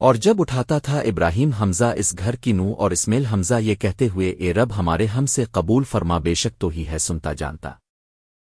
اور جب اٹھاتا تھا ابراہیم حمزہ اس گھر کی نو اور اسمیل حمزہ یہ کہتے ہوئے، اے رب ہمارے ہم سے قبول فرما، بے شک تو ہی ہے، سنتا جانتا۔